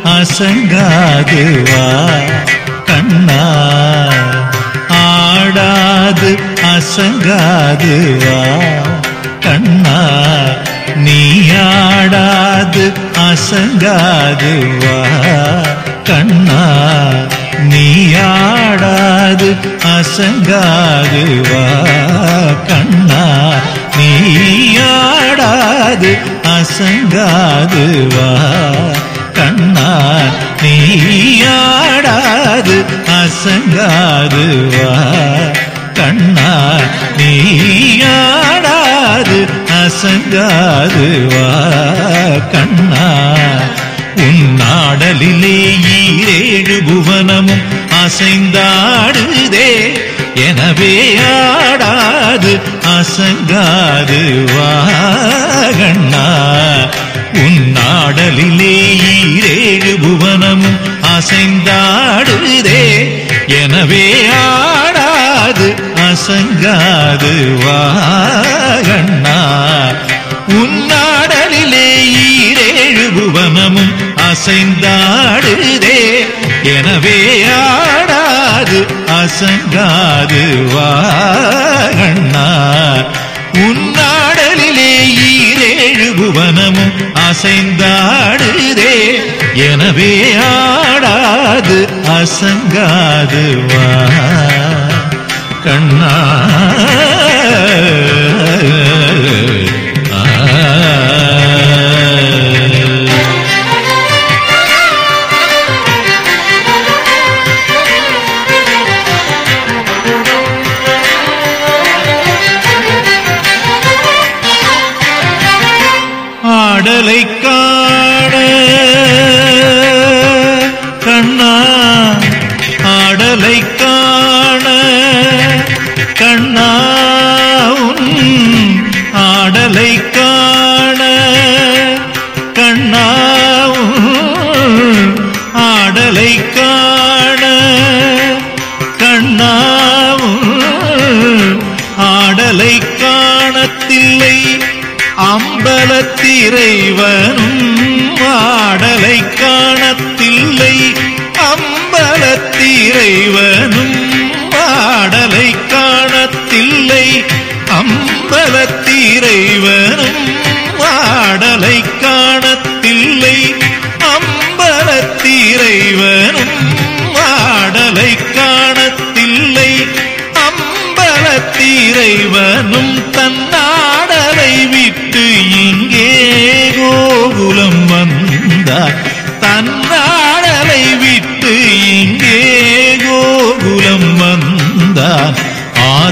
அசங்காது வா கண்ணா. ஆடாது அசங்காது வா கண்ணா. நீ ஆடாது அசங்காது வா கண்ணா. நீ ஆடாது அசங்காது வா கண்ணா. நீ ஆடாது அசங்காது வா நீயாடாது அசங்காது வா. கண்ணா நீயாடாது அசங்காது வா. கண்ணா உன்னாடலிலே ஈரேழு புவனமும் அசைந்தாடுதே. எனவே ஆடாது அசங்காது வாகண்ணா உன்னாடலிலே ஈரேழு புவனமும் அசைந்தாடுதே. எனவே ஆடாது அசங்காது வாகண்ணா உன்னாடலிலே ஈரேழு புவனமும் அசைந்தாடுதே. எனவே ஆடாது அசங்காது வாகண்ணா உன்னாடலிலே ஈரேழு புவனமும் அசைந்தாடுதே. எனவே ஆடாது அசங்காது வா. கண்ணா. காதலை காண. கண்ணா ஆடலை காண. கண்ணா ஆடலை காண. கண்ணா ஆடலை காண. கண்ணா ஆடலை காணத்தில்லை. அம்பலத்திரைவனும் ஆடலை காணத்தில்லை. அம்பலத்திரைவனும் ஆடலை காணத்தில்லை. அம்பலத்திரைவனும் ஆடலை காணத்தில்லை. அம்பலத்திரைவனும் ஆடலை காணத்தில்லை. அம்பலத்திரைவனும்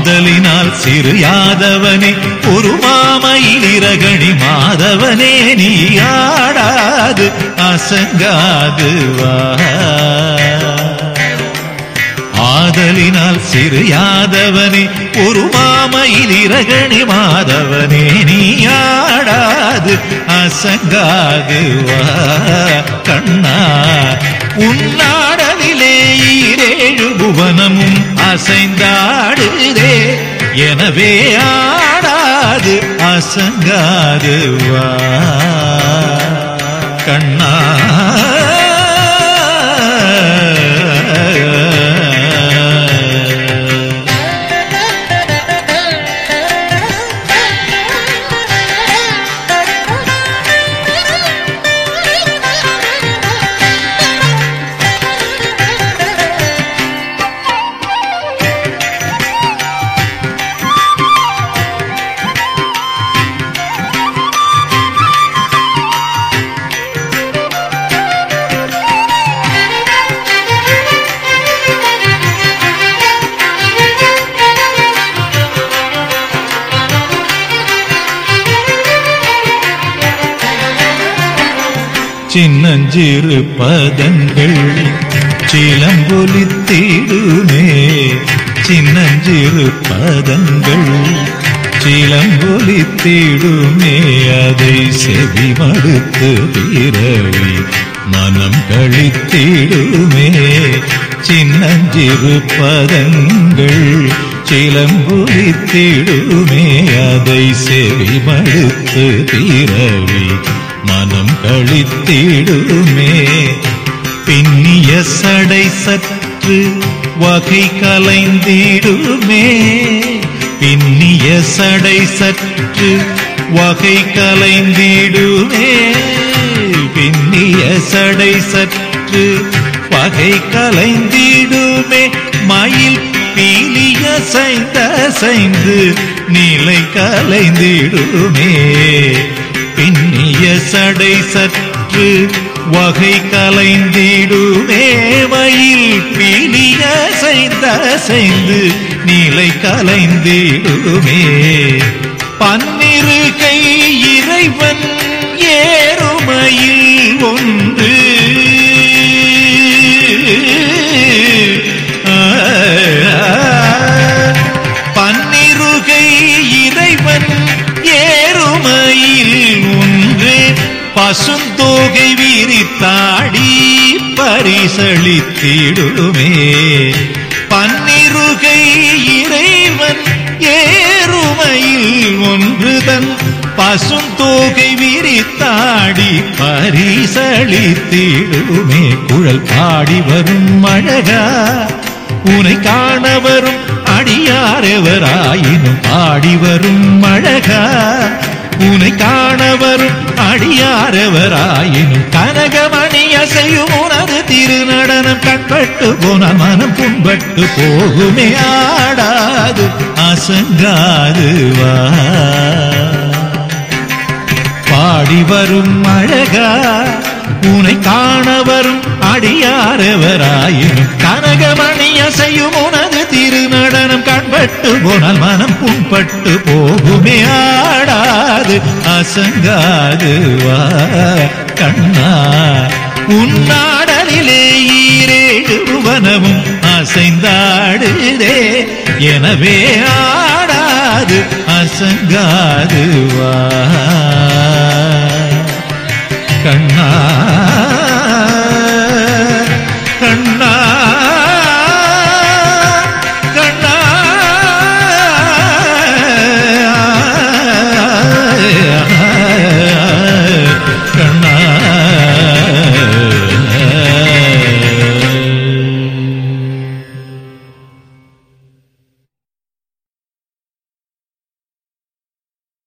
ஆதலினால் சிறு யாதவனே ஒரு மாமையில் இரகணி மாதவனே நீ ஆடாது அசங்காது ஆதலினால் சிறு யாதவனே ஒரு மாமையில் இரகணி மாதவனே நீ ஆடாது அசங்காது வா. கண்ணா உன்னாடலிலே ஈரேழு புவனமும் அசைந்தாடுதே. எனவே ஆடாது அசங்காது வா. கண்ணா சின்னஞ்சிறு பதங்கள் சிலம்பொலித்திடுமே சின்னஞ்சிறு பதங்கள் சிலம்பொலித்திடுமே அதை செவி மடுத்து பிறவி மனம் கழித்திடுமே சின்னஞ்சிறு பதங்கள் சிலம்பொலித்திடுமே அதை செவி மடுத்து பிறவி மனம் கழித்திடுமே. பின்னிய சடை சற்று வகை கலைந்திடுமே. பின்னிய சடை சற்று வகை கலைந்திடுமே. பின்னிய சடை சற்று வகை கலைந்திடுமே. மயில் பீலிய சைந்த சைந்து நிலை கலைந்திடுமே. பின்னிய சடை சற்று வகை கலைந்திடுமே மயில் பீலிய சைந்த சைந்து கலைந்திடுமே. பன்னிரு கை இறைவன் ஏறுமையில் ஒன்று பசுந்தோகை விரித்தாடி பரிசளித்திடுமே. பன்னிருகை இறைவன் ஏறுமையில் ஒன்றுதன் பசுந்தோகை விரித்தாடி பரிசளித்திடுமே. குழல் பாடி வரும் அழகா உனை காண வரும் அடியாரெவராயினும் பாடி வரும் அழகா. உனை காண வரும் அடியாரெவராயினும் கனகமணி அசையும் உனது திருநடனம் கட்பட்டு போன மனம் புண்பட்டு போகுமே ஆடாது அசங்காது வா. பாடி வரும் அழகா உனை காண வரும் அடியாரெவராயினும் கனகமணி அசையும் உனது திரு நடனம் கண்பட்டு போனால் மனம் புண்பட்டு போகுமே ஆடாது அசங்காது வா கண்ணா. உன்னாடலிலே ஈரேழு புவனமும் அசைந்தாடுதே எனவே ஆடாது அசங்காது வா. கண்ணா.